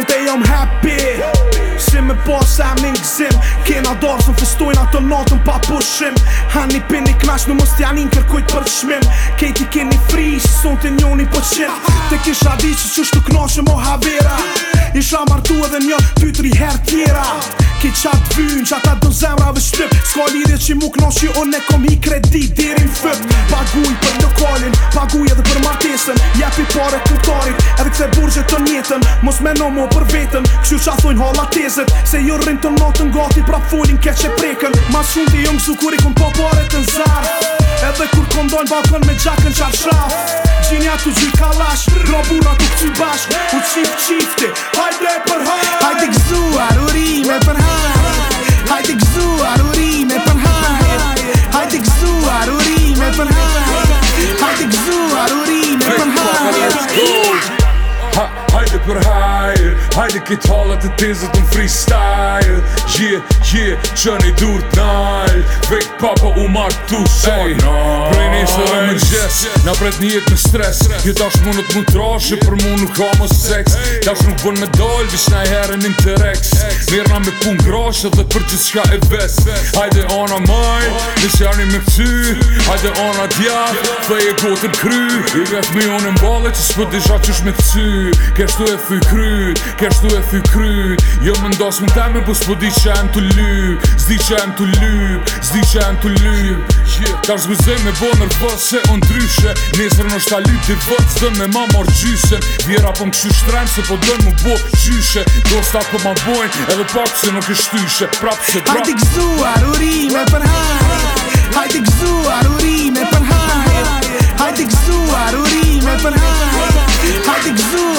Zonë të jam happy Si me posë e më gëzim Kena dorë zëmë festojnë atë notën pa pushim Hani një knash në mos t'janin kërkujt për shmim Kejti keni fri, si zonë të njoni për po qim Te kisha di që që shtu knoshe mo havera Isha martu edhe një, ty tri her tjera Ki qatë vyn, qatë atë dëm zemrave shtyp Sko lidhje që mu knoshe, unë kom hi kredit dirin fyp Paguj për të kolin, vetën Mos me në mu për vetën kështu që athojnë hala Se ju rrinë të notën gati Pra folin ke që prekën Mas shumë të jo mësu kur i kun po pare të nëzar Edhe kur kondojnë balkon me gjakën qarë shraf Gjinja të gjyë kalash Grobuna të këtë bashk U qif qifti Hajde për hajde Hajde gëzuar u rime për hajde Hajde gëzuar për hajde Hajde gëzuar për hajde Ha, hajde për hajr Hajde këtë halët e tezët në freestyle Gje, gje, që një dur të Vek papa u marrë tu usaj hey, Prej një së më gjes Na pret një jetë në stres Jo tash mund të mund të Për mund nuk ka më seks Tash nuk bën me dollë Vish në herën në të reks Mirra me pun grashe dhe për gjithë shka e ves Hajde ona maj, në që me këty Hajde ona dja, dhe e gotën kry I vet mi onë mbale që s'pët disha që shme këty Kështu e fy kry, kështu e fy kry Jo më ndos më teme, po s'pët di që e më të lyp Zdi që e më të lyp, zdi që e më të lyp Ka shguze me bo nërvës që o ndryshe Nesër në është të vëtë me ma mërë gjysën Vjera po më këshu shtrenë Se po dënë më bo qyshe Do s'ta po ma bojnë Edhe pak se në kështyshe Prapë se prapë Hajti këzuar u rime për hajt Hajti këzuar u rime për hajt Hajti këzuar u rime për hajt Hajti këzuar u rime për